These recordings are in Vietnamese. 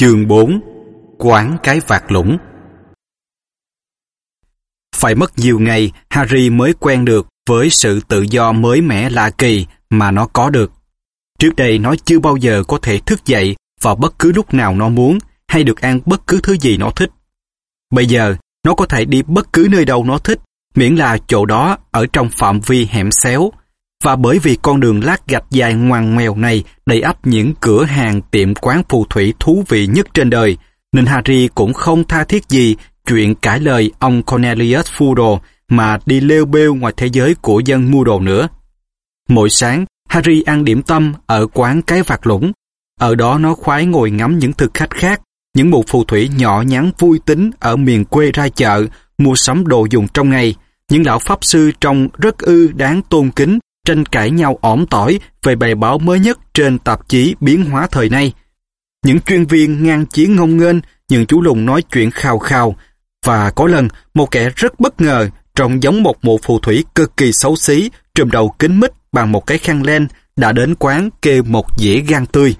Chương 4 Quán cái vạt lũng Phải mất nhiều ngày, Harry mới quen được với sự tự do mới mẻ lạ kỳ mà nó có được. Trước đây nó chưa bao giờ có thể thức dậy vào bất cứ lúc nào nó muốn hay được ăn bất cứ thứ gì nó thích. Bây giờ, nó có thể đi bất cứ nơi đâu nó thích, miễn là chỗ đó ở trong phạm vi hẻm xéo. Và bởi vì con đường lát gạch dài ngoằn ngoèo này đầy ắp những cửa hàng tiệm quán phù thủy thú vị nhất trên đời, nên Harry cũng không tha thiết gì chuyện cãi lời ông Cornelius Fudor mà đi lêu bêu ngoài thế giới của dân mua đồ nữa. Mỗi sáng, Harry ăn điểm tâm ở quán cái vạt lũng. Ở đó nó khoái ngồi ngắm những thực khách khác, những mụ phù thủy nhỏ nhắn vui tính ở miền quê ra chợ, mua sắm đồ dùng trong ngày. Những lão pháp sư trông rất ư đáng tôn kính, tranh cãi nhau ỏm tỏi về bài báo mới nhất trên tạp chí biến hóa thời nay. Những chuyên viên ngang chiến ngông nghênh, những chú lùng nói chuyện khào khào, và có lần một kẻ rất bất ngờ trông giống một mụ phù thủy cực kỳ xấu xí, trùm đầu kính mít bằng một cái khăn len, đã đến quán kê một dĩa gan tươi.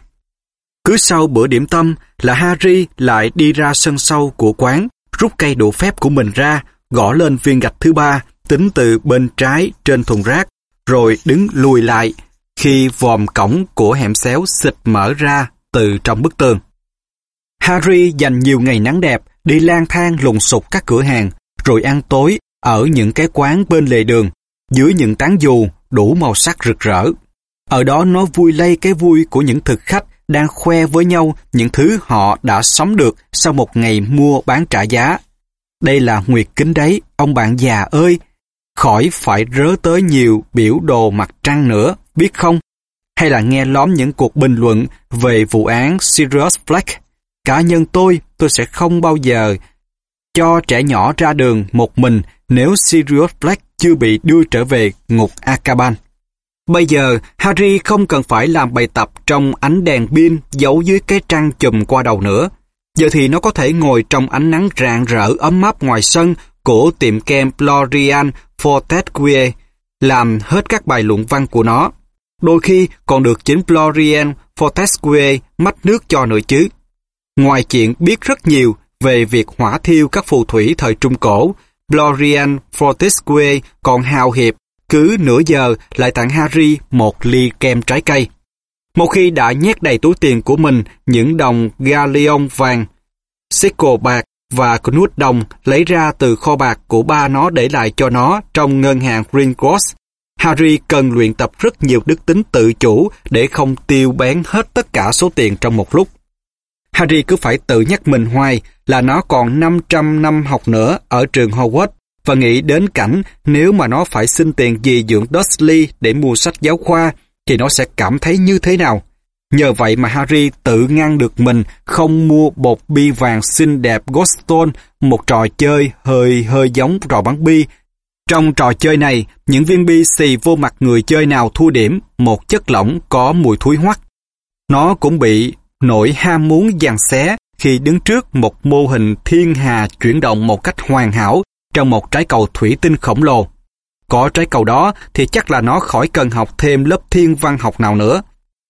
Cứ sau bữa điểm tâm là Harry lại đi ra sân sau của quán, rút cây đũa phép của mình ra, gõ lên viên gạch thứ ba, tính từ bên trái trên thùng rác, rồi đứng lùi lại khi vòm cổng của hẻm xéo xịt mở ra từ trong bức tường. Harry dành nhiều ngày nắng đẹp đi lang thang lùng sục các cửa hàng, rồi ăn tối ở những cái quán bên lề đường, dưới những tán dù đủ màu sắc rực rỡ. Ở đó nó vui lây cái vui của những thực khách đang khoe với nhau những thứ họ đã sống được sau một ngày mua bán trả giá. Đây là nguyệt kính đấy, ông bạn già ơi, khỏi phải rớ tới nhiều biểu đồ mặt trăng nữa, biết không? Hay là nghe lóm những cuộc bình luận về vụ án Sirius Black. Cá nhân tôi, tôi sẽ không bao giờ cho trẻ nhỏ ra đường một mình nếu Sirius Black chưa bị đưa trở về ngục Akaban. Bây giờ, Harry không cần phải làm bài tập trong ánh đèn pin giấu dưới cái trăng chùm qua đầu nữa. Giờ thì nó có thể ngồi trong ánh nắng rạng rỡ ấm áp ngoài sân của tiệm kem Florian Fortescue, làm hết các bài luận văn của nó. Đôi khi còn được chính Florian Fortescue mách nước cho nữa chứ. Ngoài chuyện biết rất nhiều về việc hỏa thiêu các phù thủy thời Trung Cổ, Florian Fortescue còn hào hiệp cứ nửa giờ lại tặng Harry một ly kem trái cây. Một khi đã nhét đầy túi tiền của mình những đồng galleon vàng, sickle bạc và nút đồng lấy ra từ kho bạc của ba nó để lại cho nó trong ngân hàng Green Cross, Harry cần luyện tập rất nhiều đức tính tự chủ để không tiêu bén hết tất cả số tiền trong một lúc. Harry cứ phải tự nhắc mình hoài là nó còn 500 năm học nữa ở trường Hogwarts và nghĩ đến cảnh nếu mà nó phải xin tiền gì dưỡng Dursley để mua sách giáo khoa thì nó sẽ cảm thấy như thế nào. Nhờ vậy mà Harry tự ngăn được mình không mua bột bi vàng xinh đẹp Ghoststone, một trò chơi hơi hơi giống trò bắn bi. Trong trò chơi này, những viên bi xì vô mặt người chơi nào thua điểm, một chất lỏng có mùi thúi hoắc. Nó cũng bị nỗi ham muốn giằng xé khi đứng trước một mô hình thiên hà chuyển động một cách hoàn hảo trong một trái cầu thủy tinh khổng lồ. Có trái cầu đó thì chắc là nó khỏi cần học thêm lớp thiên văn học nào nữa.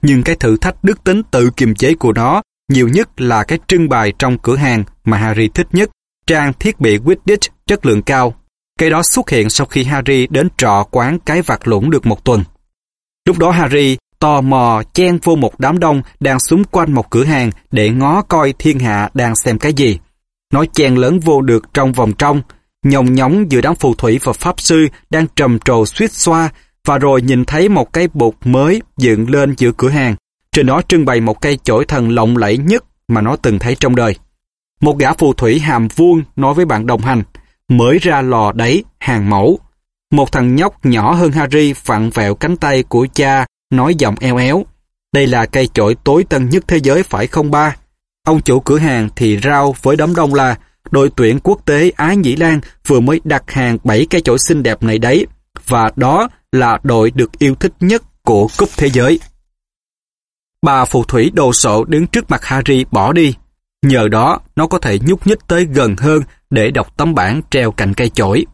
Nhưng cái thử thách đức tính tự kiềm chế của nó nhiều nhất là cái trưng bày trong cửa hàng mà Harry thích nhất, trang thiết bị Quidditch chất lượng cao. Cái đó xuất hiện sau khi Harry đến trọ quán cái vạt lũng được một tuần. Lúc đó Harry tò mò chen vô một đám đông đang xúm quanh một cửa hàng để ngó coi thiên hạ đang xem cái gì. Nó chen lớn vô được trong vòng trong, nhồng nhóng giữa đám phù thủy và pháp sư đang trầm trồ suýt xoa và rồi nhìn thấy một cái bục mới dựng lên giữa cửa hàng. Trên đó trưng bày một cây chổi thần lộng lẫy nhất mà nó từng thấy trong đời. Một gã phù thủy hàm vuông nói với bạn đồng hành, mới ra lò đấy, hàng mẫu. Một thằng nhóc nhỏ hơn Harry vặn vẹo cánh tay của cha, nói giọng eo éo. Đây là cây chổi tối tân nhất thế giới phải không ba? Ông chủ cửa hàng thì rao với đám đông là đội tuyển quốc tế Ái Nhĩ Lan vừa mới đặt hàng 7 cây chổi xinh đẹp này đấy, và đó là đội được yêu thích nhất của cúp thế giới. Bà phù thủy đồ sộ đứng trước mặt Harry bỏ đi. Nhờ đó, nó có thể nhúc nhích tới gần hơn để đọc tấm bảng treo cạnh cây chổi.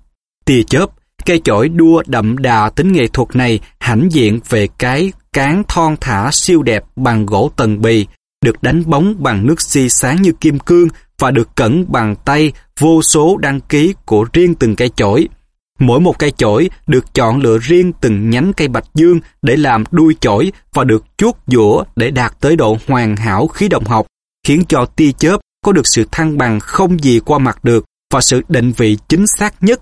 Tia chớp, cây chổi đua đậm đà tính nghệ thuật này hãnh diện về cái cán thon thả siêu đẹp bằng gỗ tần bì, được đánh bóng bằng nước xi sáng như kim cương và được cẩn bằng tay vô số đăng ký của riêng từng cây chổi. Mỗi một cây chổi được chọn lựa riêng từng nhánh cây bạch dương để làm đuôi chổi và được chuốt dũa để đạt tới độ hoàn hảo khí động học, khiến cho tia chớp có được sự thăng bằng không gì qua mặt được và sự định vị chính xác nhất.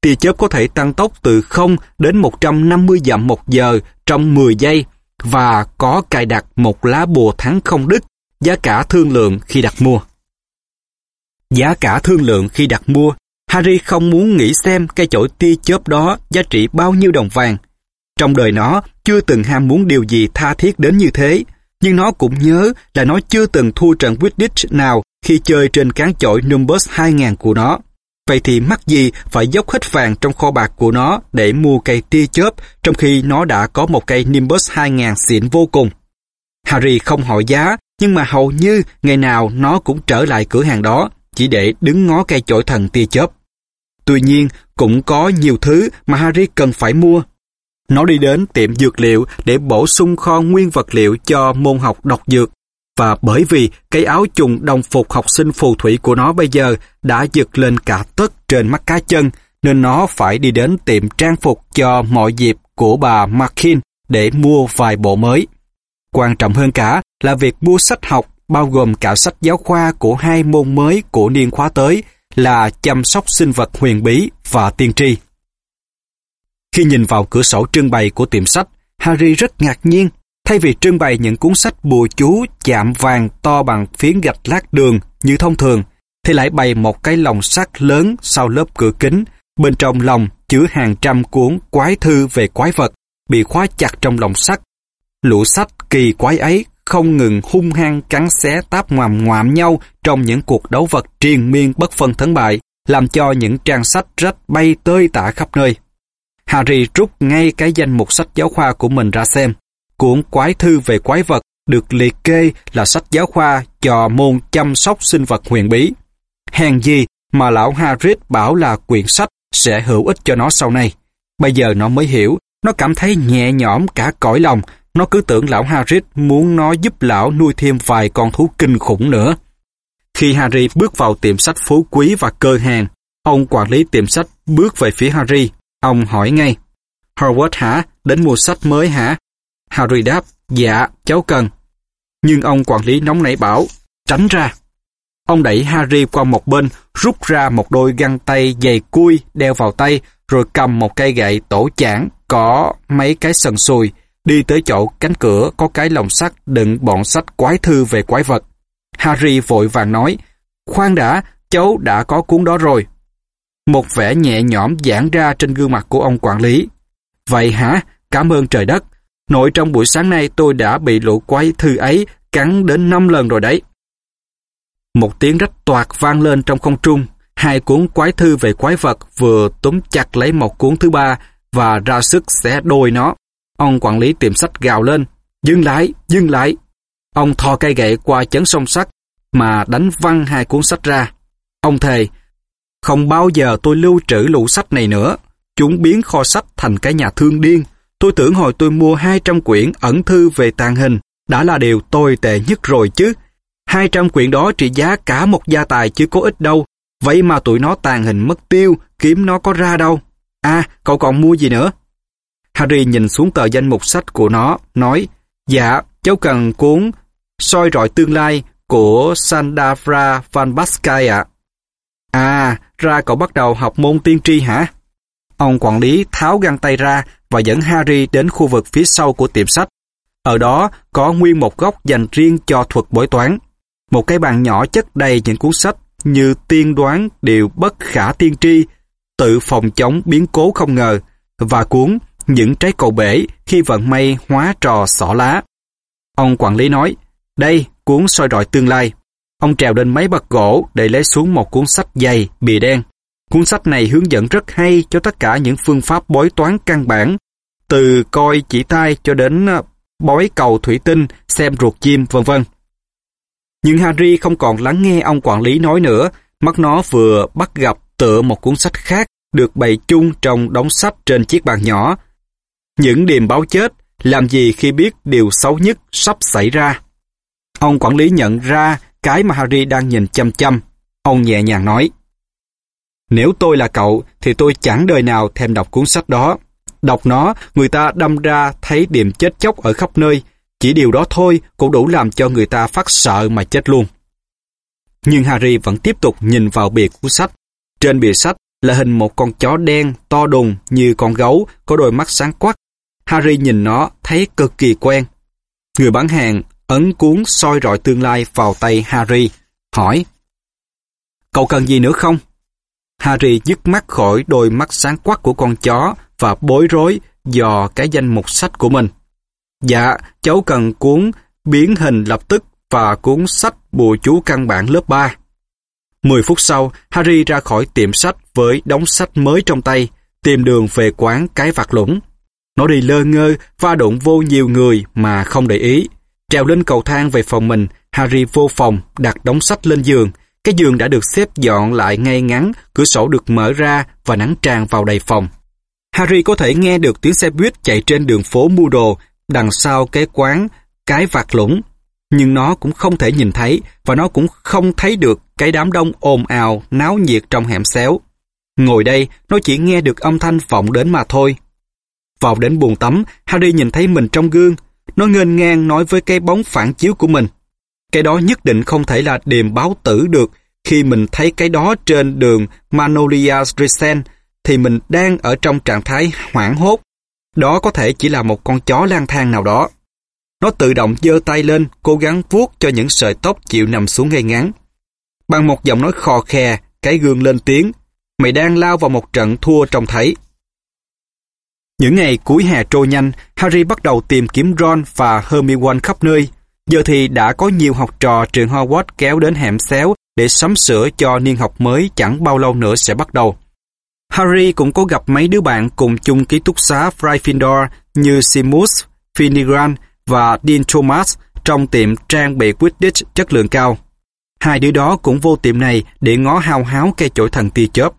Tia chớp có thể tăng tốc từ 0 đến 150 dặm một giờ trong 10 giây và có cài đặt một lá bùa thắng không đứt, giá cả thương lượng khi đặt mua. Giá cả thương lượng khi đặt mua, Harry không muốn nghĩ xem cây chổi tia chớp đó giá trị bao nhiêu đồng vàng. Trong đời nó chưa từng ham muốn điều gì tha thiết đến như thế, nhưng nó cũng nhớ là nó chưa từng thua trận Quidditch nào khi chơi trên cán chổi Nimbus 2000 của nó. Vậy thì mắc gì phải dốc hết vàng trong kho bạc của nó để mua cây tia chớp trong khi nó đã có một cây Nimbus 2000 xịn vô cùng. Harry không hỏi giá, nhưng mà hầu như ngày nào nó cũng trở lại cửa hàng đó chỉ để đứng ngó cây chổi thần tia chớp. Tuy nhiên, cũng có nhiều thứ mà Harry cần phải mua. Nó đi đến tiệm dược liệu để bổ sung kho nguyên vật liệu cho môn học độc dược và bởi vì cái áo trùng đồng phục học sinh phù thủy của nó bây giờ đã giật lên cả tất trên mắt cá chân, nên nó phải đi đến tiệm trang phục cho mọi dịp của bà Markin để mua vài bộ mới. Quan trọng hơn cả là việc mua sách học bao gồm cả sách giáo khoa của hai môn mới của niên khóa tới là chăm sóc sinh vật huyền bí và tiên tri. Khi nhìn vào cửa sổ trưng bày của tiệm sách, Harry rất ngạc nhiên Thay vì trưng bày những cuốn sách bùa chú chạm vàng to bằng phiến gạch lát đường như thông thường, thì lại bày một cái lồng sắt lớn sau lớp cửa kính. Bên trong lồng chứa hàng trăm cuốn quái thư về quái vật, bị khóa chặt trong lồng sắt. Lũ sách kỳ quái ấy không ngừng hung hăng cắn xé táp ngoàm ngoạm nhau trong những cuộc đấu vật triền miên bất phân thắng bại, làm cho những trang sách rách bay tơi tả khắp nơi. Harry rút ngay cái danh mục sách giáo khoa của mình ra xem. Cuốn Quái thư về quái vật được liệt kê là sách giáo khoa cho môn chăm sóc sinh vật huyền bí. Hèn gì mà lão Harris bảo là quyển sách sẽ hữu ích cho nó sau này. Bây giờ nó mới hiểu, nó cảm thấy nhẹ nhõm cả cõi lòng, nó cứ tưởng lão Harris muốn nó giúp lão nuôi thêm vài con thú kinh khủng nữa. Khi Harry bước vào tiệm sách phú quý và cơ hàng, ông quản lý tiệm sách bước về phía Harry. Ông hỏi ngay, Howard hả? Đến mua sách mới hả? Harry đáp, dạ, cháu cần. Nhưng ông quản lý nóng nảy bảo, tránh ra. Ông đẩy Harry qua một bên, rút ra một đôi găng tay dày cui đeo vào tay, rồi cầm một cây gậy tổ chản có mấy cái sần sùi, đi tới chỗ cánh cửa có cái lồng sắt đựng bọn sách quái thư về quái vật. Harry vội vàng nói, khoan đã, cháu đã có cuốn đó rồi. Một vẻ nhẹ nhõm giãn ra trên gương mặt của ông quản lý. Vậy hả? Cảm ơn trời đất. Nội trong buổi sáng nay tôi đã bị lũ quái thư ấy cắn đến 5 lần rồi đấy. Một tiếng rách toạc vang lên trong không trung. Hai cuốn quái thư về quái vật vừa túm chặt lấy một cuốn thứ ba và ra sức xé đôi nó. Ông quản lý tiệm sách gào lên. Dừng lại, dừng lại. Ông thò cây gậy qua chấn sông sắt mà đánh văng hai cuốn sách ra. Ông thề, không bao giờ tôi lưu trữ lũ sách này nữa. Chúng biến kho sách thành cái nhà thương điên. Tôi tưởng hồi tôi mua 200 quyển ẩn thư về tàn hình đã là điều tồi tệ nhất rồi chứ. 200 quyển đó trị giá cả một gia tài chứ có ít đâu. Vậy mà tụi nó tàn hình mất tiêu, kiếm nó có ra đâu. À, cậu còn mua gì nữa? Harry nhìn xuống tờ danh mục sách của nó, nói, Dạ, cháu cần cuốn soi rọi tương lai của Sandavra Van Baskai ạ. À, ra cậu bắt đầu học môn tiên tri hả? Ông quản lý tháo găng tay ra và dẫn Harry đến khu vực phía sau của tiệm sách. Ở đó có nguyên một góc dành riêng cho thuật bói toán. Một cái bàn nhỏ chất đầy những cuốn sách như tiên đoán điều bất khả tiên tri, tự phòng chống biến cố không ngờ, và cuốn những trái cầu bể khi vận may hóa trò xỏ lá. Ông quản lý nói, đây, cuốn soi rọi tương lai. Ông trèo lên máy bật gỗ để lấy xuống một cuốn sách dày, bìa đen. Cuốn sách này hướng dẫn rất hay cho tất cả những phương pháp bói toán căn bản, từ coi chỉ tay cho đến ờ, bói cầu thủy tinh, xem ruột chim, vân vân. Nhưng Harry không còn lắng nghe ông quản lý nói nữa, mắt nó vừa bắt gặp tựa một cuốn sách khác được bày chung trong đống sách trên chiếc bàn nhỏ. Những điềm báo chết, làm gì khi biết điều xấu nhất sắp xảy ra. Ông quản lý nhận ra cái mà Harry đang nhìn chăm chăm. Ông nhẹ nhàng nói. Nếu tôi là cậu, thì tôi chẳng đời nào thèm đọc cuốn sách đó. Đọc nó, người ta đâm ra thấy điểm chết chóc ở khắp nơi. Chỉ điều đó thôi cũng đủ làm cho người ta phát sợ mà chết luôn. Nhưng Harry vẫn tiếp tục nhìn vào bìa cuốn sách. Trên bìa sách là hình một con chó đen to đùng như con gấu có đôi mắt sáng quắc. Harry nhìn nó thấy cực kỳ quen. Người bán hàng ấn cuốn soi rọi tương lai vào tay Harry, hỏi Cậu cần gì nữa không? Harry dứt mắt khỏi đôi mắt sáng quắc của con chó và bối rối dò cái danh mục sách của mình. Dạ, cháu cần cuốn biến hình lập tức và cuốn sách bùa chú căn bản lớp 3. Mười phút sau, Harry ra khỏi tiệm sách với đống sách mới trong tay, tìm đường về quán cái vạt lũng. Nó đi lơ ngơ, va đụng vô nhiều người mà không để ý. Trèo lên cầu thang về phòng mình, Harry vô phòng, đặt đóng sách lên giường. Cái giường đã được xếp dọn lại ngay ngắn, cửa sổ được mở ra và nắng tràn vào đầy phòng. Harry có thể nghe được tiếng xe buýt chạy trên đường phố mua đồ, đằng sau cái quán, cái vạt lũng. Nhưng nó cũng không thể nhìn thấy, và nó cũng không thấy được cái đám đông ồn ào, náo nhiệt trong hẻm xéo. Ngồi đây, nó chỉ nghe được âm thanh vọng đến mà thôi. Vào đến buồng tắm, Harry nhìn thấy mình trong gương. Nó ngênh ngang nói với cái bóng phản chiếu của mình. Cái đó nhất định không thể là điềm báo tử được. Khi mình thấy cái đó trên đường Manolia Resen, thì mình đang ở trong trạng thái hoảng hốt. Đó có thể chỉ là một con chó lang thang nào đó. Nó tự động giơ tay lên, cố gắng vuốt cho những sợi tóc chịu nằm xuống ngay ngắn. Bằng một giọng nói khò khè, cái gương lên tiếng. Mày đang lao vào một trận thua trông thấy. Những ngày cuối hè trôi nhanh, Harry bắt đầu tìm kiếm Ron và Hermione khắp nơi. Giờ thì đã có nhiều học trò trường Hogwarts kéo đến hẻm xéo để sắm sửa cho niên học mới chẳng bao lâu nữa sẽ bắt đầu. Harry cũng có gặp mấy đứa bạn cùng chung ký túc xá Gryffindor như Seamus, Finnegan và Dean Thomas trong tiệm trang bị Quidditch chất lượng cao. Hai đứa đó cũng vô tiệm này để ngó hao háo cây chổi thần tia chớp.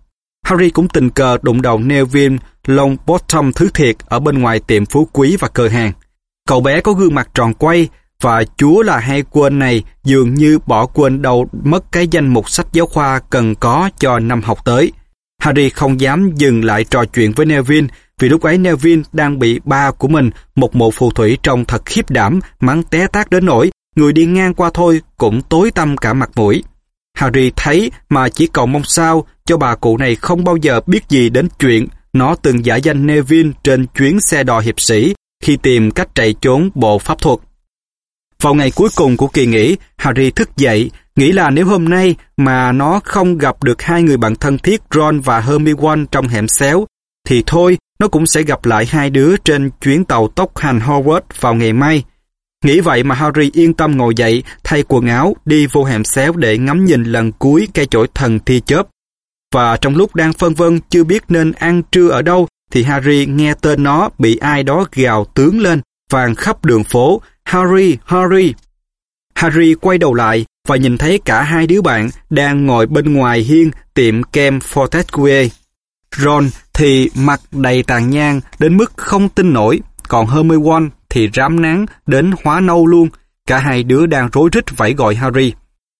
Harry cũng tình cờ đụng đầu Neville Longbottom thứ thiệt ở bên ngoài tiệm phú quý và cơ hàng. Cậu bé có gương mặt tròn quay và chúa là hay quên này dường như bỏ quên đâu mất cái danh mục sách giáo khoa cần có cho năm học tới. Harry không dám dừng lại trò chuyện với Neville vì lúc ấy Neville đang bị ba của mình, một mộ phù thủy trông thật khiếp đảm, mắng té tát đến nỗi người đi ngang qua thôi cũng tối tăm cả mặt mũi. Harry thấy mà chỉ cầu mong sao cho bà cụ này không bao giờ biết gì đến chuyện nó từng giả danh Neville trên chuyến xe đò hiệp sĩ khi tìm cách chạy trốn bộ pháp thuật. Vào ngày cuối cùng của kỳ nghỉ, Harry thức dậy, nghĩ là nếu hôm nay mà nó không gặp được hai người bạn thân thiết Ron và Hermione trong hẻm xéo, thì thôi, nó cũng sẽ gặp lại hai đứa trên chuyến tàu tốc hành Hogwarts vào ngày mai. Nghĩ vậy mà Harry yên tâm ngồi dậy, thay quần áo, đi vô hẻm xéo để ngắm nhìn lần cuối cây chổi thần thi chớp. Và trong lúc đang phân vân chưa biết nên ăn trưa ở đâu, thì Harry nghe tên nó bị ai đó gào tướng lên, vàng khắp đường phố. Harry, Harry! Harry quay đầu lại và nhìn thấy cả hai đứa bạn đang ngồi bên ngoài hiên tiệm kem Fortescue. Ron thì mặt đầy tàn nhang đến mức không tin nổi, còn Hermione thì rám nắng đến hóa nâu luôn. Cả hai đứa đang rối rít vẫy gọi Harry.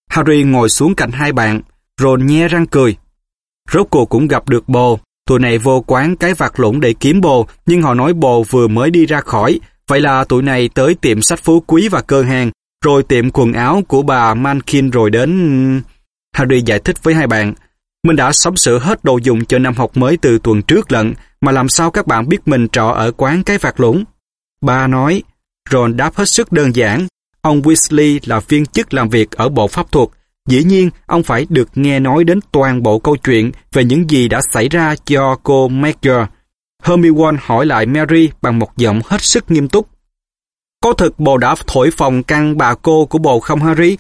Harry ngồi xuống cạnh hai bạn, Ron nhe răng cười. Rốt cuộc cũng gặp được bồ. Tụi này vô quán cái vạt lũng để kiếm bồ, nhưng họ nói bồ vừa mới đi ra khỏi. Vậy là tụi này tới tiệm sách phú quý và cơ hàng, rồi tiệm quần áo của bà Mankin rồi đến... Harry giải thích với hai bạn, mình đã sắm sửa hết đồ dùng cho năm học mới từ tuần trước lận, mà làm sao các bạn biết mình trọ ở quán cái vạt lũng? Ba nói, Ron đáp hết sức đơn giản. Ông Weasley là viên chức làm việc ở bộ pháp thuật. Dĩ nhiên, ông phải được nghe nói đến toàn bộ câu chuyện về những gì đã xảy ra cho cô Major. Hermione hỏi lại Mary bằng một giọng hết sức nghiêm túc. Có thực bồ đã thổi phòng căn bà cô của bồ không Harry?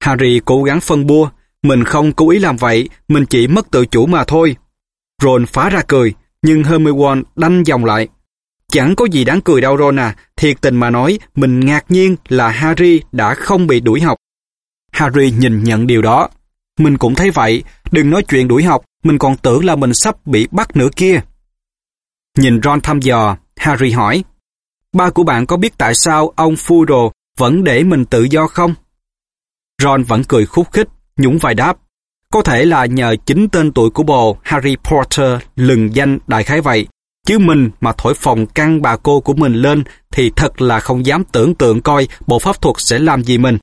Harry cố gắng phân bua. Mình không cố ý làm vậy, mình chỉ mất tự chủ mà thôi. Ron phá ra cười, nhưng Hermione đanh dòng lại. Chẳng có gì đáng cười đâu Ron à, thiệt tình mà nói, mình ngạc nhiên là Harry đã không bị đuổi học. Harry nhìn nhận điều đó. Mình cũng thấy vậy, đừng nói chuyện đuổi học, mình còn tưởng là mình sắp bị bắt nữa kia. Nhìn Ron thăm dò, Harry hỏi, ba của bạn có biết tại sao ông Furo vẫn để mình tự do không? Ron vẫn cười khúc khích, nhún vai đáp. Có thể là nhờ chính tên tuổi của bồ Harry Potter lừng danh đại khái vậy. Chứ mình mà thổi phòng căn bà cô của mình lên thì thật là không dám tưởng tượng coi bộ pháp thuật sẽ làm gì mình.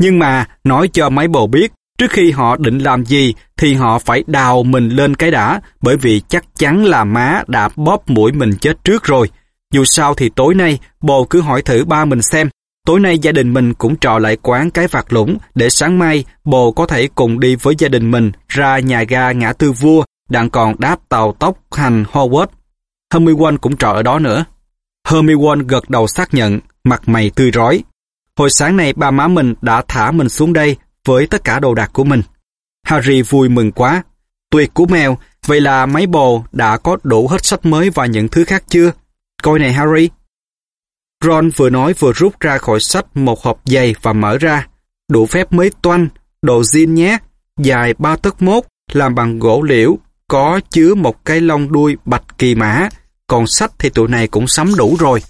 Nhưng mà nói cho mấy bồ biết, trước khi họ định làm gì thì họ phải đào mình lên cái đã, bởi vì chắc chắn là má đã bóp mũi mình chết trước rồi. Dù sao thì tối nay, bồ cứ hỏi thử ba mình xem, tối nay gia đình mình cũng trò lại quán cái vạt lũng để sáng mai bồ có thể cùng đi với gia đình mình ra nhà ga ngã tư vua, đang còn đáp tàu tốc hành Howard. Hermione cũng trọ ở đó nữa. Hermione gật đầu xác nhận, mặt mày tươi rói. Hồi sáng nay ba má mình đã thả mình xuống đây với tất cả đồ đạc của mình. Harry vui mừng quá. Tuyệt của mèo, vậy là mấy bồ đã có đủ hết sách mới và những thứ khác chưa? Coi này Harry. Ron vừa nói vừa rút ra khỏi sách một hộp dày và mở ra. Đủ phép mới toanh, đồ zin nhé, dài ba tấc mốt, làm bằng gỗ liễu, có chứa một cái lông đuôi bạch kỳ mã, còn sách thì tụi này cũng sắm đủ rồi.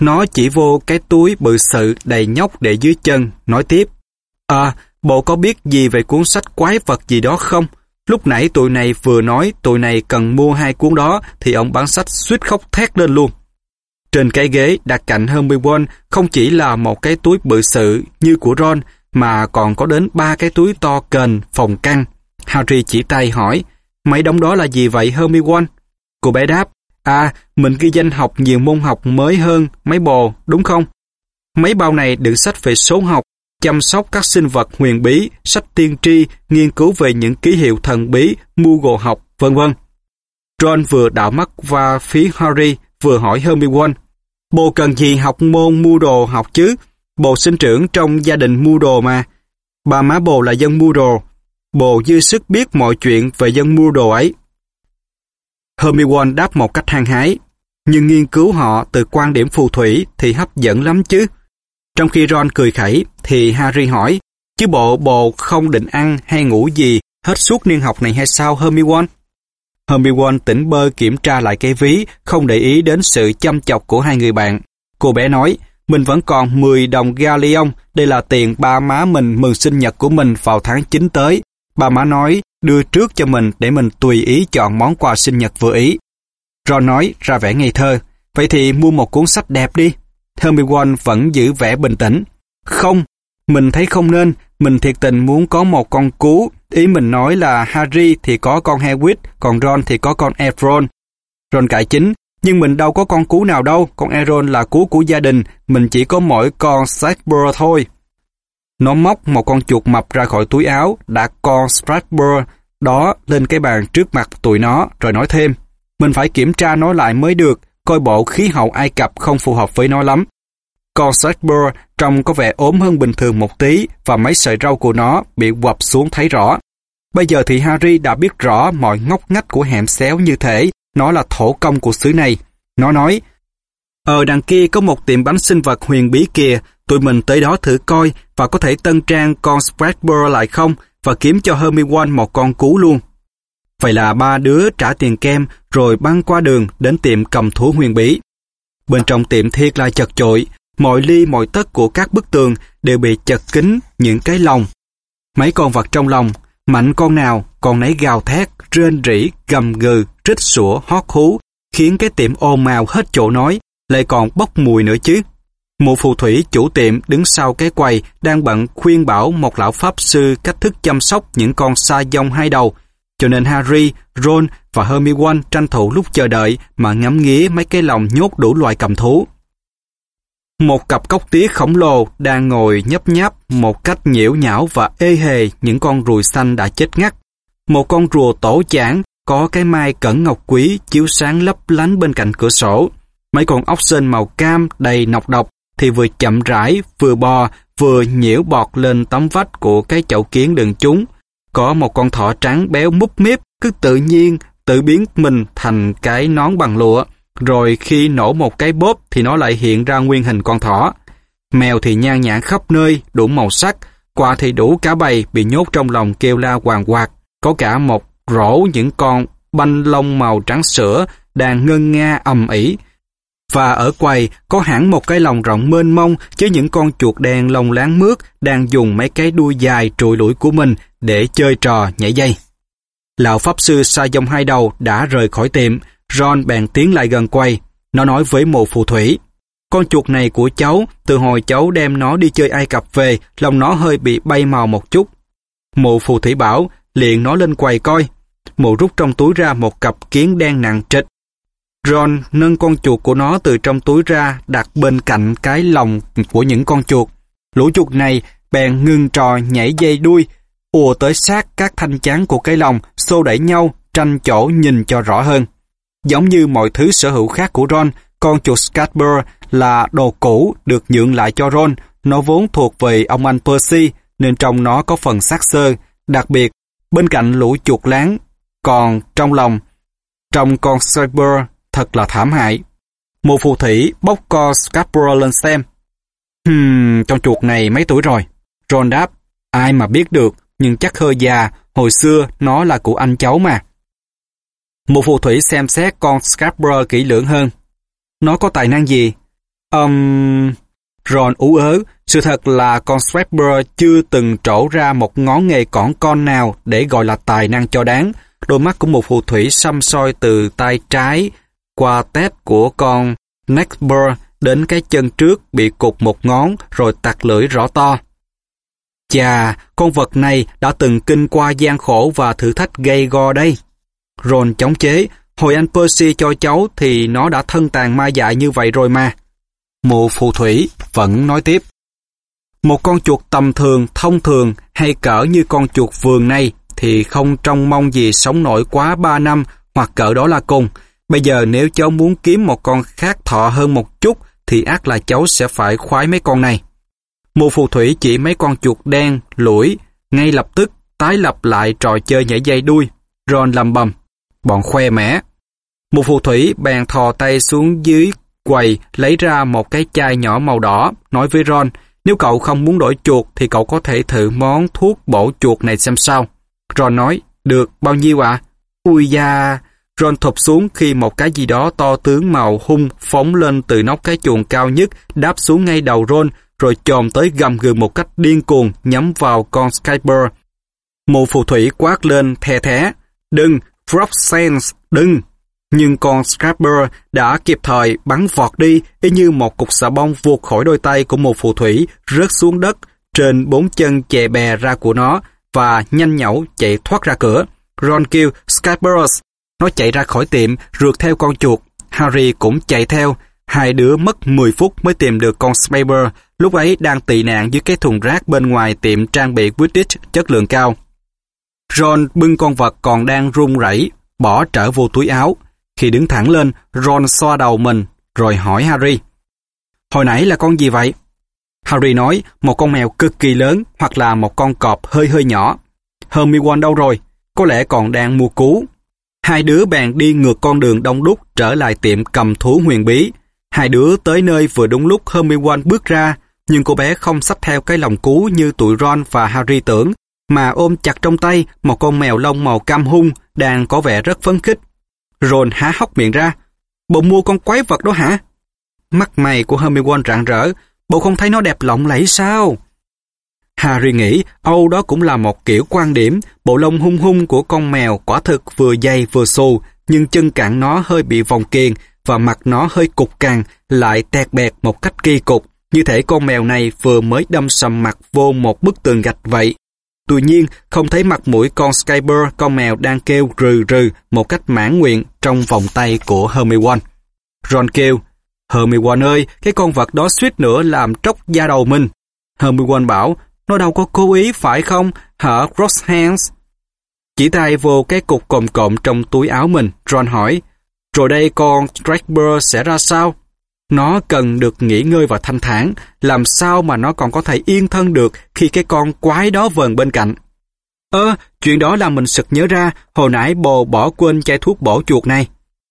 Nó chỉ vô cái túi bự sự đầy nhóc để dưới chân, nói tiếp. À, bộ có biết gì về cuốn sách quái vật gì đó không? Lúc nãy tụi này vừa nói tụi này cần mua hai cuốn đó thì ông bán sách suýt khóc thét lên luôn. Trên cái ghế đặt cạnh Hermione không chỉ là một cái túi bự sự như của Ron mà còn có đến ba cái túi to kền phòng căng. Harry chỉ tay hỏi, mấy đống đó là gì vậy Hermione? Cô bé đáp, à, mình ghi danh học nhiều môn học mới hơn mấy bồ, đúng không? Mấy bao này đựng sách về số học, chăm sóc các sinh vật huyền bí, sách tiên tri, nghiên cứu về những ký hiệu thần bí, Moogle học, vân vân. Ron vừa đảo mắt qua phía Harry, vừa hỏi Hermione. Bồ cần gì học môn Moogle học chứ? Bồ sinh trưởng trong gia đình Moogle mà. Bà má bồ là dân Moogle. Bồ dư sức biết mọi chuyện về dân Moogle ấy. Hermione đáp một cách hăng hái. Nhưng nghiên cứu họ từ quan điểm phù thủy thì hấp dẫn lắm chứ. Trong khi Ron cười khẩy, thì Harry hỏi, chứ bộ bồ không định ăn hay ngủ gì hết suốt niên học này hay sao Hermione? Hermione tỉnh bơ kiểm tra lại cái ví, không để ý đến sự chăm chọc của hai người bạn. Cô bé nói, mình vẫn còn 10 đồng galleon, đây là tiền ba má mình mừng sinh nhật của mình vào tháng 9 tới. Ba má nói, đưa trước cho mình để mình tùy ý chọn món quà sinh nhật vừa ý. Ron nói, ra vẻ ngây thơ, vậy thì mua một cuốn sách đẹp đi. Hermione vẫn giữ vẻ bình tĩnh. Không, mình thấy không nên, mình thiệt tình muốn có một con cú. Ý mình nói là Harry thì có con Hagrid, còn Ron thì có con Efron. Ron cải chính, nhưng mình đâu có con cú nào đâu, con Aaron là cú của gia đình, mình chỉ có mỗi con Strasbourg thôi. Nó móc một con chuột mập ra khỏi túi áo, đặt con Strasbourg đó lên cái bàn trước mặt tụi nó, rồi nói thêm, mình phải kiểm tra nó lại mới được, coi bộ khí hậu Ai Cập không phù hợp với nó lắm. Con Strasbourg trông có vẻ ốm hơn bình thường một tí và mấy sợi râu của nó bị quặp xuống thấy rõ. Bây giờ thì Harry đã biết rõ mọi ngóc ngách của hẻm xéo như thế, nó là thổ công của xứ này. Nó nói, Ở đằng kia có một tiệm bánh sinh vật huyền bí kìa, tụi mình tới đó thử coi và có thể tân trang con Spreadborough lại không và kiếm cho Hermione một con cú luôn. Vậy là ba đứa trả tiền kem rồi băng qua đường đến tiệm cầm thú huyền bí. Bên trong tiệm thiệt là chật chội, mọi ly mọi tất của các bức tường đều bị chật kín những cái lồng. Mấy con vật trong lòng, mạnh con nào, con nấy gào thét, rên rỉ, gầm gừ, rít sủa, hót hú, khiến cái tiệm ồn màu hết chỗ nói, lại còn bốc mùi nữa chứ. Một phù thủy chủ tiệm đứng sau cái quầy đang bận khuyên bảo một lão pháp sư cách thức chăm sóc những con sa dông hai đầu, cho nên Harry, Ron và Hermione tranh thủ lúc chờ đợi mà ngắm nghía mấy cái lồng nhốt đủ loại cầm thú. Một cặp cốc tía khổng lồ đang ngồi nhấp nháp một cách nhiễu nhão và ê hề những con ruồi xanh đã chết ngắt. Một con rùa tổ chản có cái mai cẩn ngọc quý chiếu sáng lấp lánh bên cạnh cửa sổ. Mấy con ốc sên màu cam đầy nọc độc thì vừa chậm rãi, vừa bò, vừa nhiễu bọt lên tấm vách của cái chậu kiến đựng chúng. Có một con thỏ trắng béo múp míp cứ tự nhiên tự biến mình thành cái nón bằng lụa, rồi khi nổ một cái bóp thì nó lại hiện ra nguyên hình con thỏ. Mèo thì nhan nhản khắp nơi, đủ màu sắc, quạ thì đủ cả bầy bị nhốt trong lòng kêu la hoàng quạt, có cả một rổ những con banh lông màu trắng sữa đang ngân nga ầm ỉ. Và ở quầy có hẳn một cái lồng rộng mênh mông với những con chuột đen lông láng mướt đang dùng mấy cái đuôi dài trụi lũi của mình để chơi trò nhảy dây. Lão Pháp Sư Sa dòng hai đầu đã rời khỏi tiệm, Ron bèn tiến lại gần quầy. Nó nói với một phù thủy. Con chuột này của cháu, từ hồi cháu đem nó đi chơi Ai Cập về, lòng nó hơi bị bay màu một chút. mụ phù thủy bảo, liền nó lên quầy coi. mụ rút trong túi ra một cặp kiến đen nặng trịch. Ron nâng con chuột của nó từ trong túi ra đặt bên cạnh cái lồng của những con chuột. Lũ chuột này bèn ngưng trò nhảy dây đuôi, ùa tới sát các thanh chán của cái lồng, xô đẩy nhau, tranh chỗ nhìn cho rõ hơn. Giống như mọi thứ sở hữu khác của Ron, con chuột Scatbur là đồ cũ được nhượng lại cho Ron. Nó vốn thuộc về ông anh Percy, nên trong nó có phần xác sơ Đặc biệt, bên cạnh lũ chuột láng, còn trong lòng, trong con Scatbur thật là thảm hại. Một phù thủy bóc co Scarborough lên xem. Hmm, con chuột này mấy tuổi rồi? Ron đáp, ai mà biết được, nhưng chắc hơi già, hồi xưa nó là của anh cháu mà. Một phù thủy xem xét con Scarborough kỹ lưỡng hơn. Nó có tài năng gì? Um... Ron ú ớ, sự thật là con Scarborough chưa từng trổ ra một ngón nghề cỏn con nào để gọi là tài năng cho đáng. Đôi mắt của một phù thủy xăm soi từ tay trái qua tép của con Neckbur đến cái chân trước bị cụt một ngón rồi tặc lưỡi rõ to. Chà, con vật này đã từng kinh qua gian khổ và thử thách gây go đây. Ron chống chế, hồi anh Percy cho cháu thì nó đã thân tàn ma dại như vậy rồi mà. Mụ phù thủy vẫn nói tiếp. Một con chuột tầm thường, thông thường hay cỡ như con chuột vườn này thì không trông mong gì sống nổi quá 3 năm hoặc cỡ đó là cùng. Bây giờ nếu cháu muốn kiếm một con khác thọ hơn một chút thì ác là cháu sẽ phải khoái mấy con này. Mụ phù thủy chỉ mấy con chuột đen, lũi, ngay lập tức tái lập lại trò chơi nhảy dây đuôi. Ron lầm bầm bọn khoe mẽ. Một phù thủy bèn thò tay xuống dưới quầy lấy ra một cái chai nhỏ màu đỏ, nói với Ron, nếu cậu không muốn đổi chuột thì cậu có thể thử món thuốc bổ chuột này xem sao. Ron nói, được, bao nhiêu ạ? À? Ui da! Ron thụp xuống khi một cái gì đó to tướng màu hung phóng lên từ nóc cái chuồng cao nhất, đáp xuống ngay đầu Ron, rồi chồm tới gầm gừ một cách điên cuồng nhắm vào con Skyper. Một phù thủy quát lên thè thé. Đừng, Frogsense, đừng! Nhưng con Scrapper đã kịp thời bắn vọt đi y như một cục xà bông vụt khỏi đôi tay của một phù thủy rớt xuống đất trên bốn chân chè bè ra của nó và nhanh nhẩu chạy thoát ra cửa. Ron kêu Skyburus. Nó chạy ra khỏi tiệm, rượt theo con chuột. Harry cũng chạy theo. Hai đứa mất 10 phút mới tìm được con Spider, lúc ấy đang tị nạn dưới cái thùng rác bên ngoài tiệm trang bị Quidditch chất lượng cao. Ron bưng con vật còn đang run rẩy, bỏ trở vô túi áo. Khi đứng thẳng lên, Ron xoa đầu mình, rồi hỏi Harry. Hồi nãy là con gì vậy? Harry nói, một con mèo cực kỳ lớn hoặc là một con cọp hơi hơi nhỏ. Hermione đâu rồi? Có lẽ còn đang mua cú. Hai đứa bèn đi ngược con đường đông đúc trở lại tiệm cầm thú huyền bí. Hai đứa tới nơi vừa đúng lúc Hermione bước ra, nhưng cô bé không xách theo cái lòng cú như tụi Ron và Harry tưởng, mà ôm chặt trong tay một con mèo lông màu cam hung đang có vẻ rất phấn khích. Ron há hốc miệng ra. Bộ mua con quái vật đó hả? Mắt mày của Hermione rạng rỡ. Bộ không thấy nó đẹp lộng lẫy sao? Harry nghĩ Âu đó cũng là một kiểu quan điểm. Bộ lông hung hung của con mèo quả thực vừa dày vừa xù, nhưng chân cạn nó hơi bị vòng kiền và mặt nó hơi cục cằn, lại tẹt bẹt một cách kỳ cục. Như thể con mèo này vừa mới đâm sầm mặt vô một bức tường gạch vậy. Tuy nhiên, không thấy mặt mũi con Skyber, con mèo đang kêu rừ rừ một cách mãn nguyện trong vòng tay của Hermione. Ron kêu, Hermione ơi, cái con vật đó suýt nữa làm tróc da đầu mình. Hermione bảo, nó đâu có cố ý phải không, hả Crosshands? Chỉ tay vô cái cục cộm cộm trong túi áo mình, Ron hỏi, rồi đây con Strikebur sẽ ra sao? Nó cần được nghỉ ngơi và thanh thản, làm sao mà nó còn có thể yên thân được khi cái con quái đó vờn bên cạnh. Ơ, chuyện đó làm mình sực nhớ ra, hồi nãy bồ bỏ quên chai thuốc bổ chuột này.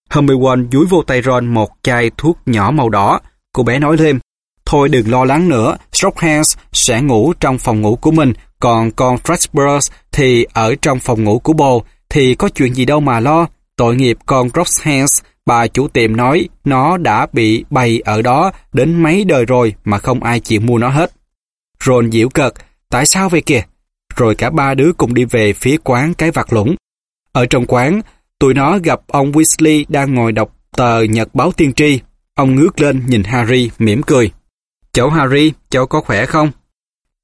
Hermione dúi vô tay Ron một chai thuốc nhỏ màu đỏ. Cô bé nói thêm, thôi đừng lo lắng nữa, Strokhands sẽ ngủ trong phòng ngủ của mình, còn con Trashburst thì ở trong phòng ngủ của bồ, thì có chuyện gì đâu mà lo. Tội nghiệp con Crosshands bà chủ tiệm nói nó đã bị bày ở đó đến mấy đời rồi mà không ai chịu mua nó hết. Ron diễu cợt, tại sao vậy kìa? Rồi cả ba đứa cùng đi về phía quán cái vặt lũng. Ở trong quán, tụi nó gặp ông Weasley đang ngồi đọc tờ nhật báo tiên tri. Ông ngước lên nhìn Harry mỉm cười. Cháu Harry, cháu có khỏe không?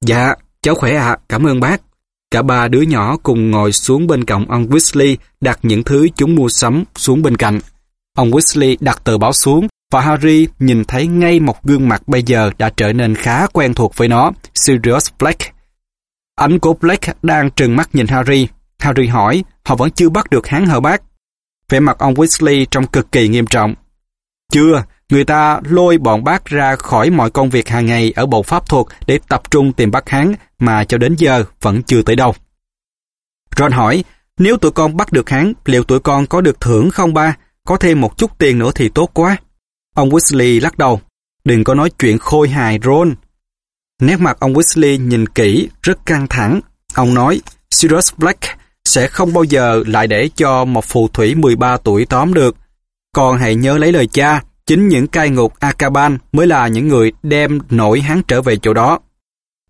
Dạ, cháu khỏe ạ, cảm ơn bác. Cả ba đứa nhỏ cùng ngồi xuống bên cạnh ông Weasley đặt những thứ chúng mua sắm xuống bên cạnh. Ông Weasley đặt tờ báo xuống và Harry nhìn thấy ngay một gương mặt bây giờ đã trở nên khá quen thuộc với nó, Sirius Black. Ánh của Black đang trừng mắt nhìn Harry. Harry hỏi, họ vẫn chưa bắt được hắn hả bác? Vẻ mặt ông Weasley trông cực kỳ nghiêm trọng. Chưa, người ta lôi bọn bác ra khỏi mọi công việc hàng ngày ở bộ pháp thuật để tập trung tìm bắt hắn mà cho đến giờ vẫn chưa tới đâu. Ron hỏi, nếu tụi con bắt được hắn, liệu tụi con có được thưởng không ba? Có thêm một chút tiền nữa thì tốt quá. Ông Weasley lắc đầu. Đừng có nói chuyện khôi hài Ron. Nét mặt ông Weasley nhìn kỹ, rất căng thẳng. Ông nói, Sirius Black sẽ không bao giờ lại để cho một phù thủy 13 tuổi tóm được. Con hãy nhớ lấy lời cha, chính những cai ngục Akaban mới là những người đem nổi hắn trở về chỗ đó.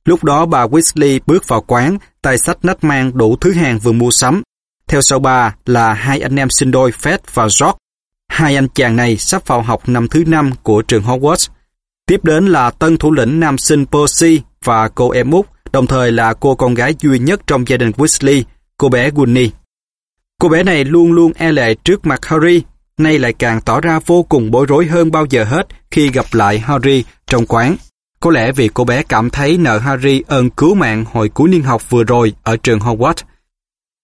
Lúc đó bà Weasley bước vào quán, tay sách nách mang đủ thứ hàng vừa mua sắm. Theo sau bà là hai anh em sinh đôi Fred và George. Hai anh chàng này sắp vào học năm thứ năm của trường Hogwarts. Tiếp đến là tân thủ lĩnh nam sinh Percy và cô em út, đồng thời là cô con gái duy nhất trong gia đình Weasley, cô bé Ginny Cô bé này luôn luôn e lệ trước mặt Harry, nay lại càng tỏ ra vô cùng bối rối hơn bao giờ hết khi gặp lại Harry trong quán. Có lẽ vì cô bé cảm thấy nợ Harry ơn cứu mạng hồi cuối niên học vừa rồi ở trường Hogwarts.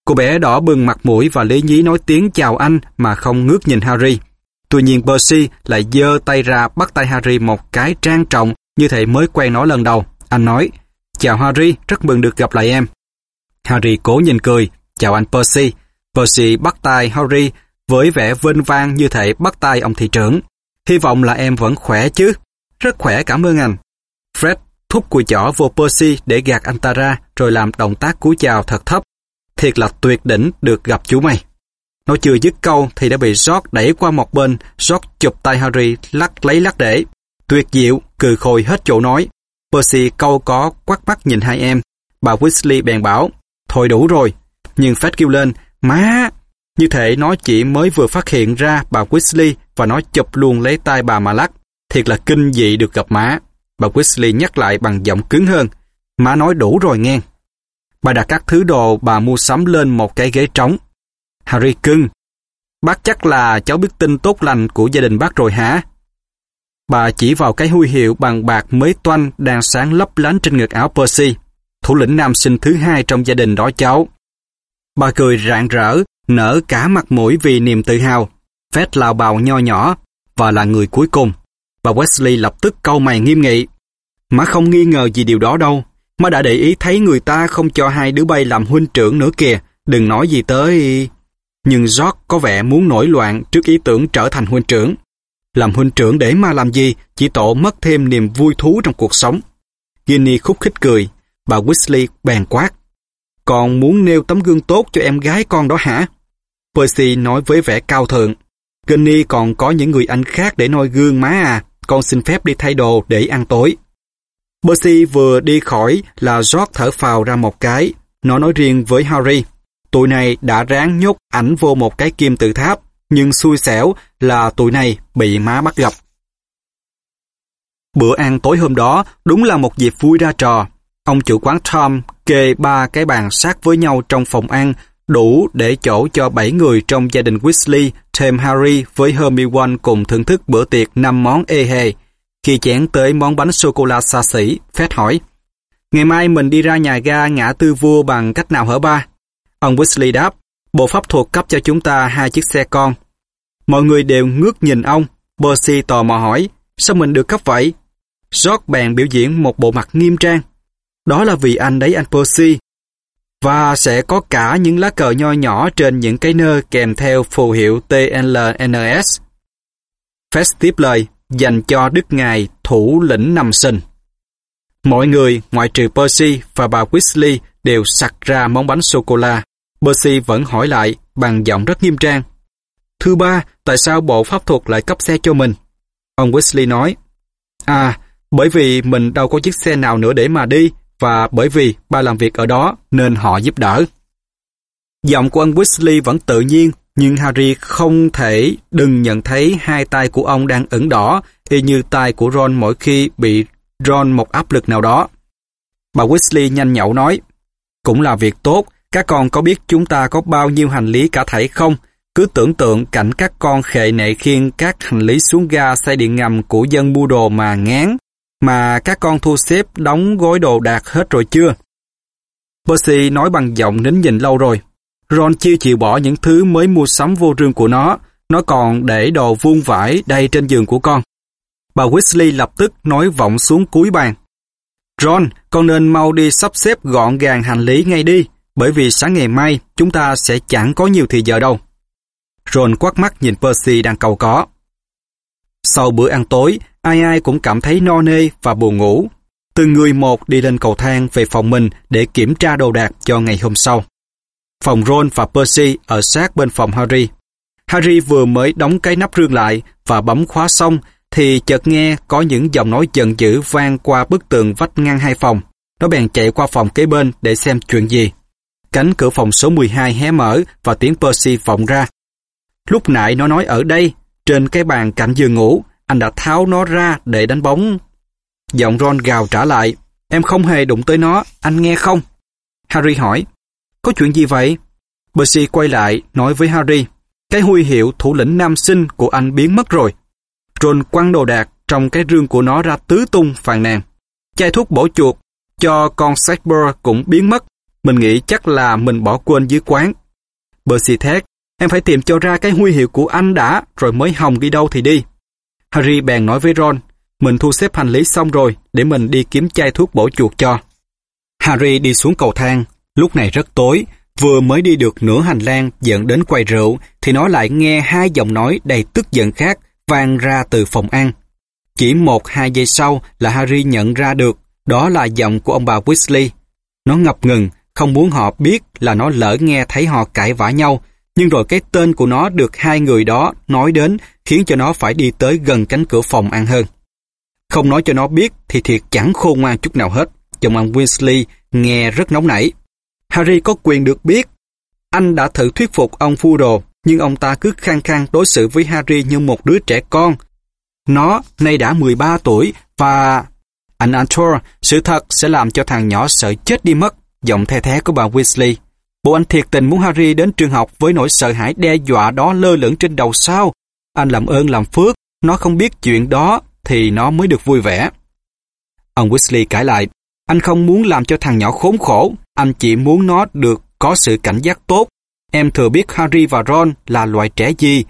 Cô bé đỏ bừng mặt mũi và lý nhí nói tiếng chào anh mà không ngước nhìn Harry. Tuy nhiên Percy lại giơ tay ra bắt tay Harry một cái trang trọng như thể mới quen nó lần đầu. Anh nói, chào Harry, rất mừng được gặp lại em. Harry cố nhìn cười, chào anh Percy. Percy bắt tay Harry với vẻ vinh vang như thể bắt tay ông thị trưởng. Hy vọng là em vẫn khỏe chứ. Rất khỏe cảm ơn anh. Fred thúc cùi chỏ vô Percy để gạt anh ta ra rồi làm động tác cúi chào thật thấp. Thiệt là tuyệt đỉnh được gặp chú mày. Nó chưa dứt câu thì đã bị George đẩy qua một bên, George chụp tay Harry lắc lấy lắc để. Tuyệt diệu, cười khôi hết chỗ nói. Percy câu có quắc mắt nhìn hai em. Bà Weasley bèn bảo, thôi đủ rồi. Nhưng Fred kêu lên, má! Như thể nó chỉ mới vừa phát hiện ra bà Weasley và nó chụp luôn lấy tay bà mà lắc. Thiệt là kinh dị được gặp má. Bà Weasley nhắc lại bằng giọng cứng hơn. Má nói đủ rồi nghe. Bà đặt các thứ đồ bà mua sắm lên một cái ghế trống. Harry cưng, bác chắc là cháu biết tin tốt lành của gia đình bác rồi hả? Bà chỉ vào cái huy hiệu bằng bạc mới toanh đang sáng lấp lánh trên ngực áo Percy, thủ lĩnh nam sinh thứ hai trong gia đình đó cháu. Bà cười rạng rỡ, nở cả mặt mũi vì niềm tự hào. phép lào bào nho nhỏ và là người cuối cùng. Và Wesley lập tức câu mày nghiêm nghị. Má không nghi ngờ gì điều đó đâu. Má đã để ý thấy người ta không cho hai đứa bay làm huynh trưởng nữa kìa. Đừng nói gì tới... Nhưng George có vẻ muốn nổi loạn trước ý tưởng trở thành huynh trưởng. Làm huynh trưởng để mà làm gì, chỉ tổ mất thêm niềm vui thú trong cuộc sống. Ginny khúc khích cười, bà Weasley bèn quát. Còn muốn nêu tấm gương tốt cho em gái con đó hả? Percy nói với vẻ cao thượng. Ginny còn có những người anh khác để noi gương má à, con xin phép đi thay đồ để ăn tối. Percy vừa đi khỏi là George thở phào ra một cái. Nó nói riêng với Harry. Tụi này đã ráng nhốt ảnh vô một cái kim tự tháp, nhưng xui xẻo là tụi này bị má bắt gặp. Bữa ăn tối hôm đó đúng là một dịp vui ra trò. Ông chủ quán Tom kê ba cái bàn sát với nhau trong phòng ăn, đủ để chỗ cho bảy người trong gia đình Weasley, thêm Harry với Hermione cùng thưởng thức bữa tiệc năm món ê hề. Khi chén tới món bánh sô-cô-la xa xỉ, Phép hỏi, Ngày mai mình đi ra nhà ga ngã tư vua bằng cách nào hở ba? Ông Weasley đáp, bộ pháp thuật cấp cho chúng ta hai chiếc xe con. Mọi người đều ngước nhìn ông. Percy tò mò hỏi, sao mình được cấp vậy? George bèn biểu diễn một bộ mặt nghiêm trang. Đó là vì anh đấy anh Percy. Và sẽ có cả những lá cờ nho nhỏ trên những cái nơ kèm theo phù hiệu TLNS. Fest tiếp lời, dành cho Đức Ngài thủ lĩnh năm sinh. Mọi người, ngoại trừ Percy và bà Weasley, đều sặc ra món bánh sô-cô-la. Percy vẫn hỏi lại bằng giọng rất nghiêm trang. Thứ ba, tại sao bộ pháp thuật lại cấp xe cho mình? Ông Weasley nói, À, bởi vì mình đâu có chiếc xe nào nữa để mà đi, và bởi vì ba làm việc ở đó nên họ giúp đỡ. Giọng của ông Weasley vẫn tự nhiên, nhưng Harry không thể đừng nhận thấy hai tay của ông đang ửng đỏ, y như tay của Ron mỗi khi bị Ron một áp lực nào đó. Bà Weasley nhanh nhậu nói, cũng là việc tốt, các con có biết chúng ta có bao nhiêu hành lý cả thảy không? Cứ tưởng tượng cảnh các con khệ nệ khiêng các hành lý xuống ga xe điện ngầm của dân mua đồ mà ngán, mà các con thu xếp đóng gói đồ đạc hết rồi chưa? Percy nói bằng giọng nín nhìn lâu rồi. Ron chưa chịu bỏ những thứ mới mua sắm vô rương của nó, nó còn để đồ vuông vải đầy trên giường của con. Bà Weasley lập tức nói vọng xuống cuối bàn. Ron, con nên mau đi sắp xếp gọn gàng hành lý ngay đi, bởi vì sáng ngày mai chúng ta sẽ chẳng có nhiều thì giờ đâu. Ron quát mắt nhìn Percy đang cầu có. Sau bữa ăn tối, ai ai cũng cảm thấy no nê và buồn ngủ. Từng người một đi lên cầu thang về phòng mình để kiểm tra đồ đạc cho ngày hôm sau. Phòng Ron và Percy ở sát bên phòng Harry. Harry vừa mới đóng cái nắp rương lại và bấm khóa xong thì chợt nghe có những giọng nói giận dữ vang qua bức tường vách ngăn hai phòng. Nó bèn chạy qua phòng kế bên để xem chuyện gì. Cánh cửa phòng số 12 hé mở và tiếng Percy vọng ra. Lúc nãy nó nói ở đây, trên cái bàn cạnh giường ngủ, anh đã tháo nó ra để đánh bóng. Giọng Ron gào trả lại, em không hề đụng tới nó, anh nghe không? Harry hỏi, có chuyện gì vậy? Percy quay lại, nói với Harry, cái huy hiệu thủ lĩnh nam sinh của anh biến mất rồi. Ron quăng đồ đạc trong cái rương của nó ra tứ tung phàn nàn. Chai thuốc bổ chuột cho con Sackbur cũng biến mất. Mình nghĩ chắc là mình bỏ quên dưới quán. Percy thét, em phải tìm cho ra cái huy hiệu của anh đã, rồi mới hòng đi đâu thì đi. Harry bèn nói với Ron, mình thu xếp hành lý xong rồi, để mình đi kiếm chai thuốc bổ chuột cho. Harry đi xuống cầu thang, lúc này rất tối, vừa mới đi được nửa hành lang dẫn đến quầy rượu, thì nó lại nghe hai giọng nói đầy tức giận khác vang ra từ phòng ăn. Chỉ một hai giây sau là Harry nhận ra được, đó là giọng của ông bà Weasley. Nó ngập ngừng, không muốn họ biết là nó lỡ nghe thấy họ cãi vã nhau, nhưng rồi cái tên của nó được hai người đó nói đến khiến cho nó phải đi tới gần cánh cửa phòng ăn hơn. Không nói cho nó biết thì thiệt chẳng khôn ngoan chút nào hết. Chồng ông Weasley nghe rất nóng nảy. Harry có quyền được biết. Anh đã thử thuyết phục ông Fudor, nhưng ông ta cứ khăng khăng đối xử với Harry như một đứa trẻ con. Nó nay đã 13 tuổi và... Anh Antor, sự thật sẽ làm cho thằng nhỏ sợ chết đi mất, giọng the thế của bà Weasley. Bộ anh thiệt tình muốn Harry đến trường học với nỗi sợ hãi đe dọa đó lơ lửng trên đầu sao? Anh làm ơn làm phước, nó không biết chuyện đó thì nó mới được vui vẻ. Ông Weasley cãi lại, anh không muốn làm cho thằng nhỏ khốn khổ, anh chỉ muốn nó được có sự cảnh giác tốt. Em thừa biết Harry và Ron là loại trẻ gì.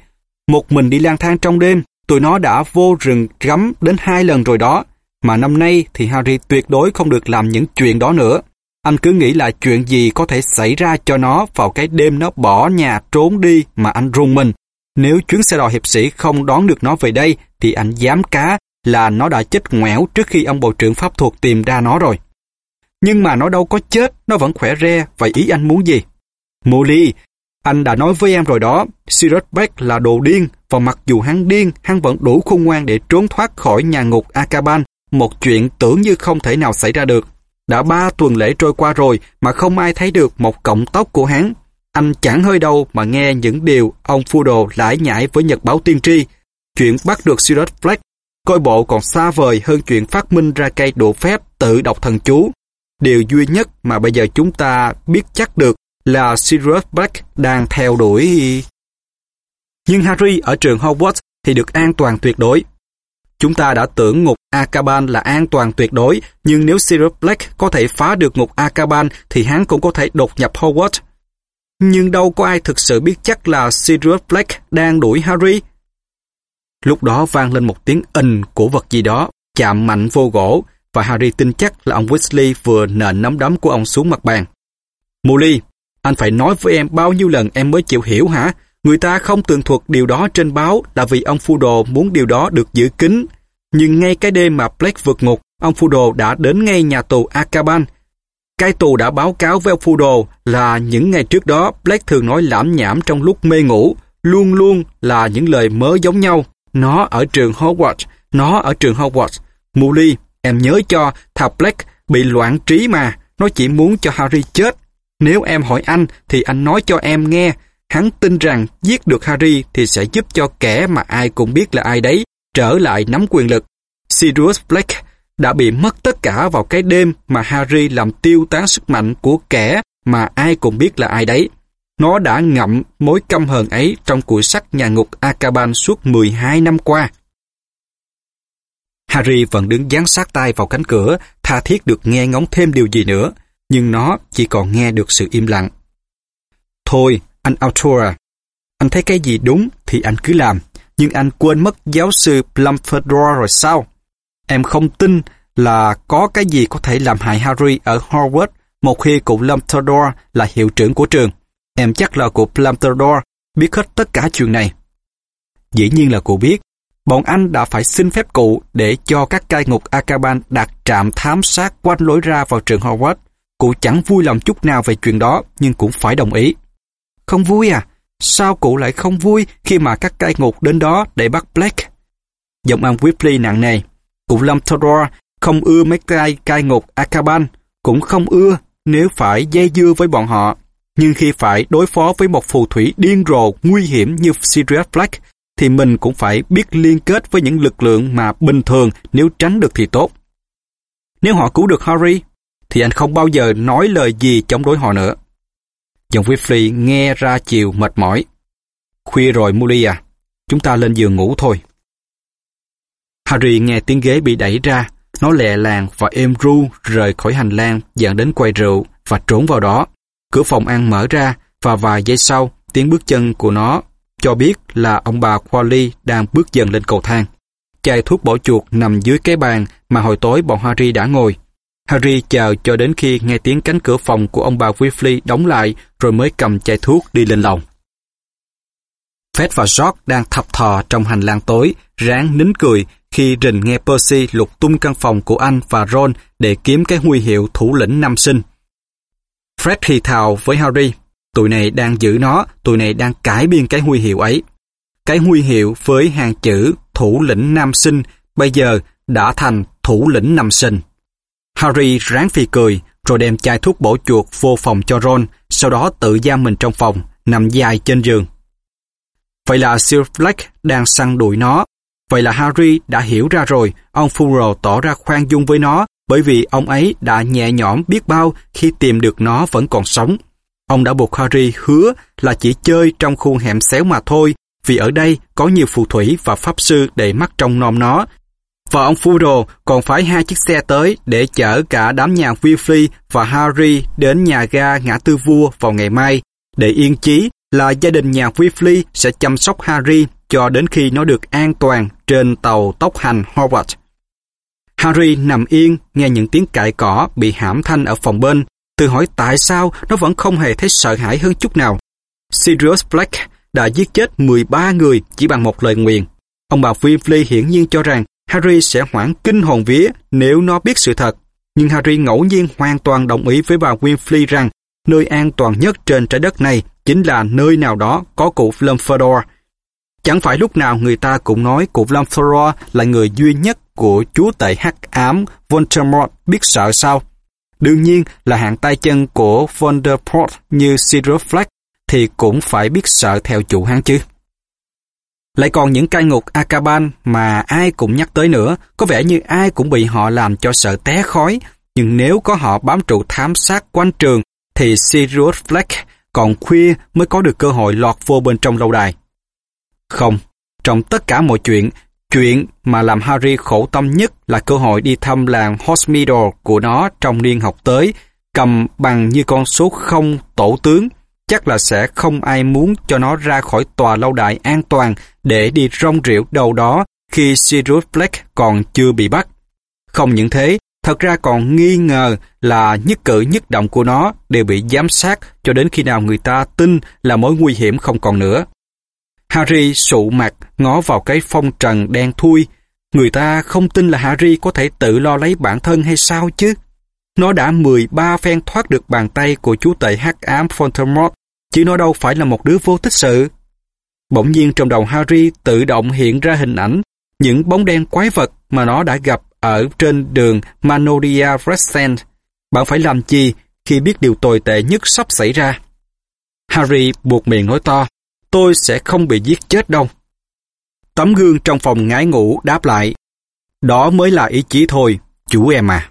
Một mình đi lang thang trong đêm, tụi nó đã vô rừng gắm đến hai lần rồi đó. Mà năm nay thì Harry tuyệt đối không được làm những chuyện đó nữa. Anh cứ nghĩ là chuyện gì có thể xảy ra cho nó vào cái đêm nó bỏ nhà trốn đi mà anh run mình. Nếu chuyến xe đò hiệp sĩ không đón được nó về đây thì anh dám cá là nó đã chết ngoẻo trước khi ông bộ trưởng pháp thuật tìm ra nó rồi. Nhưng mà nó đâu có chết, nó vẫn khỏe re, vậy ý anh muốn gì? Molly, anh đã nói với em rồi đó, Sirius Black là đồ điên, và mặc dù hắn điên, hắn vẫn đủ khôn ngoan để trốn thoát khỏi nhà ngục Akaban, một chuyện tưởng như không thể nào xảy ra được. Đã ba tuần lễ trôi qua rồi mà không ai thấy được một cọng tóc của hắn. Anh chẳng hơi đâu mà nghe những điều ông phu đồ lải nhải với nhật báo tiên tri. Chuyện bắt được Sirius Black, coi bộ còn xa vời hơn chuyện phát minh ra cây độ phép tự đọc thần chú. Điều duy nhất mà bây giờ chúng ta biết chắc được là Sirius Black đang theo đuổi. Nhưng Harry ở trường Hogwarts thì được an toàn tuyệt đối. Chúng ta đã tưởng ngục Akaban là an toàn tuyệt đối, nhưng nếu Sirius Black có thể phá được ngục Akaban thì hắn cũng có thể đột nhập Hogwarts. Nhưng đâu có ai thực sự biết chắc là Sirius Black đang đuổi Harry. Lúc đó vang lên một tiếng ình của vật gì đó, chạm mạnh vô gỗ, và Harry tin chắc là ông Weasley vừa nện nắm đấm của ông xuống mặt bàn. Molly, anh phải nói với em bao nhiêu lần em mới chịu hiểu hả? Người ta không tường thuật điều đó trên báo là vì ông phu đồ muốn điều đó được giữ kín. Nhưng ngay cái đêm mà Blake vượt ngục, ông phu đồ đã đến ngay nhà tù Akaban. Cái tù đã báo cáo với ông phu đồ là những ngày trước đó Blake thường nói lãm nhảm trong lúc mê ngủ. luôn luôn là những lời mớ giống nhau. Nó ở trường Hogwarts, nó ở trường Hogwarts. Molly, em nhớ cho, thà Black bị loạn trí mà, nó chỉ muốn cho Harry chết. Nếu em hỏi anh, thì anh nói cho em nghe, hắn tin rằng giết được Harry thì sẽ giúp cho kẻ mà ai cũng biết là ai đấy, trở lại nắm quyền lực. Sirius Black đã bị mất tất cả vào cái đêm mà Harry làm tiêu tán sức mạnh của kẻ mà ai cũng biết là ai đấy. Nó đã ngậm mối căm hờn ấy trong cuội sắt nhà ngục Akaban suốt 12 năm qua. Harry vẫn đứng dán sát tay vào cánh cửa, tha thiết được nghe ngóng thêm điều gì nữa, nhưng nó chỉ còn nghe được sự im lặng. Thôi, anh Altura, anh thấy cái gì đúng thì anh cứ làm, nhưng anh quên mất giáo sư Plumfordore rồi sao? Em không tin là có cái gì có thể làm hại Harry ở Hogwarts một khi cụ Plumfordore là hiệu trưởng của trường. Em chắc là cụ Plumfordore biết hết tất cả chuyện này. Dĩ nhiên là cụ biết. Bọn anh đã phải xin phép cụ để cho các cai ngục Akaban đặt trạm thám sát quanh lối ra vào trường Hogwarts. Cụ chẳng vui lòng chút nào về chuyện đó, nhưng cũng phải đồng ý. Không vui à? Sao cụ lại không vui khi mà các cai ngục đến đó để bắt Black? Giọng ông Whipley nặng nề. Cụ Lâm Todor không ưa mấy cai cai ngục Akaban, cũng không ưa nếu phải dây dưa với bọn họ. Nhưng khi phải đối phó với một phù thủy điên rồ nguy hiểm như Sirius Black, thì mình cũng phải biết liên kết với những lực lượng mà bình thường nếu tránh được thì tốt. Nếu họ cứu được Harry, thì anh không bao giờ nói lời gì chống đối họ nữa. Dòng Whitley nghe ra chiều mệt mỏi. Khuya rồi Molly à, chúng ta lên giường ngủ thôi. Harry nghe tiếng ghế bị đẩy ra, nó lẹ làng và êm ru rời khỏi hành lang dẫn đến quầy rượu và trốn vào đó. Cửa phòng ăn mở ra và vài giây sau, tiếng bước chân của nó cho biết là ông bà Quali đang bước dần lên cầu thang. Chai thuốc bỏ chuột nằm dưới cái bàn mà hồi tối bọn Harry đã ngồi. Harry chờ cho đến khi nghe tiếng cánh cửa phòng của ông bà Weasley đóng lại rồi mới cầm chai thuốc đi lên lầu. Fred và George đang thập thò trong hành lang tối, ráng nín cười khi Rình nghe Percy lục tung căn phòng của anh và Ron để kiếm cái huy hiệu thủ lĩnh năm sinh. Fred thì thào với Harry, tụi này đang giữ nó, tụi này đang cải biên cái huy hiệu ấy. Cái huy hiệu với hàng chữ thủ lĩnh nam sinh bây giờ đã thành thủ lĩnh năm sinh. Harry ráng phi cười, rồi đem chai thuốc bổ chuột vô phòng cho Ron, sau đó tự giam mình trong phòng, nằm dài trên giường. Vậy là Sir Black đang săn đuổi nó. Vậy là Harry đã hiểu ra rồi, ông Furrow tỏ ra khoan dung với nó, bởi vì ông ấy đã nhẹ nhõm biết bao khi tìm được nó vẫn còn sống. Ông đã buộc Harry hứa là chỉ chơi trong khuôn hẻm xéo mà thôi, vì ở đây có nhiều phù thủy và pháp sư để mắt trong nom nó, và ông Fudo còn phải hai chiếc xe tới để chở cả đám nhà Weasley và Harry đến nhà ga ngã tư vua vào ngày mai, để yên chí là gia đình nhà Weasley sẽ chăm sóc Harry cho đến khi nó được an toàn trên tàu tốc hành Hogwarts. Harry nằm yên nghe những tiếng cãi cỏ bị hãm thanh ở phòng bên, tự hỏi tại sao nó vẫn không hề thấy sợ hãi hơn chút nào. Sirius Black đã giết chết 13 người chỉ bằng một lời nguyền. Ông bà Weasley hiển nhiên cho rằng Harry sẽ hoảng kinh hồn vía nếu nó biết sự thật. Nhưng Harry ngẫu nhiên hoàn toàn đồng ý với bà Winfrey rằng nơi an toàn nhất trên trái đất này chính là nơi nào đó có cụ Dumbledore. Chẳng phải lúc nào người ta cũng nói cụ Dumbledore là người duy nhất của chúa tể hắc ám Voldemort biết sợ sao. Đương nhiên là hạng tay chân của Voldemort như Sirius Black thì cũng phải biết sợ theo chủ hắn chứ. Lại còn những cai ngục Akaban mà ai cũng nhắc tới nữa, có vẻ như ai cũng bị họ làm cho sợ té khói, nhưng nếu có họ bám trụ thám sát quanh trường, thì Sirius Black còn khuya mới có được cơ hội lọt vô bên trong lâu đài. Không, trong tất cả mọi chuyện, chuyện mà làm Harry khổ tâm nhất là cơ hội đi thăm làng Hogsmeade của nó trong niên học tới, cầm bằng như con số không tổ tướng, chắc là sẽ không ai muốn cho nó ra khỏi tòa lâu đài an toàn để đi rong rỉu đâu đó khi Sirius Black còn chưa bị bắt. Không những thế, thật ra còn nghi ngờ là nhất cử nhất động của nó đều bị giám sát cho đến khi nào người ta tin là mối nguy hiểm không còn nữa. Harry sụ mặt, ngó vào cái phong trần đen thui. Người ta không tin là Harry có thể tự lo lấy bản thân hay sao chứ? Nó đã 13 phen thoát được bàn tay của chú tệ hắc ám Voldemort, chứ nó đâu phải là một đứa vô tích sự. Bỗng nhiên trong đầu Harry tự động hiện ra hình ảnh những bóng đen quái vật mà nó đã gặp ở trên đường Manoria Crescent. Bạn phải làm chi khi biết điều tồi tệ nhất sắp xảy ra? Harry buộc miệng nói to, tôi sẽ không bị giết chết đâu. Tấm gương trong phòng ngái ngủ đáp lại, đó mới là ý chí thôi, chú em à.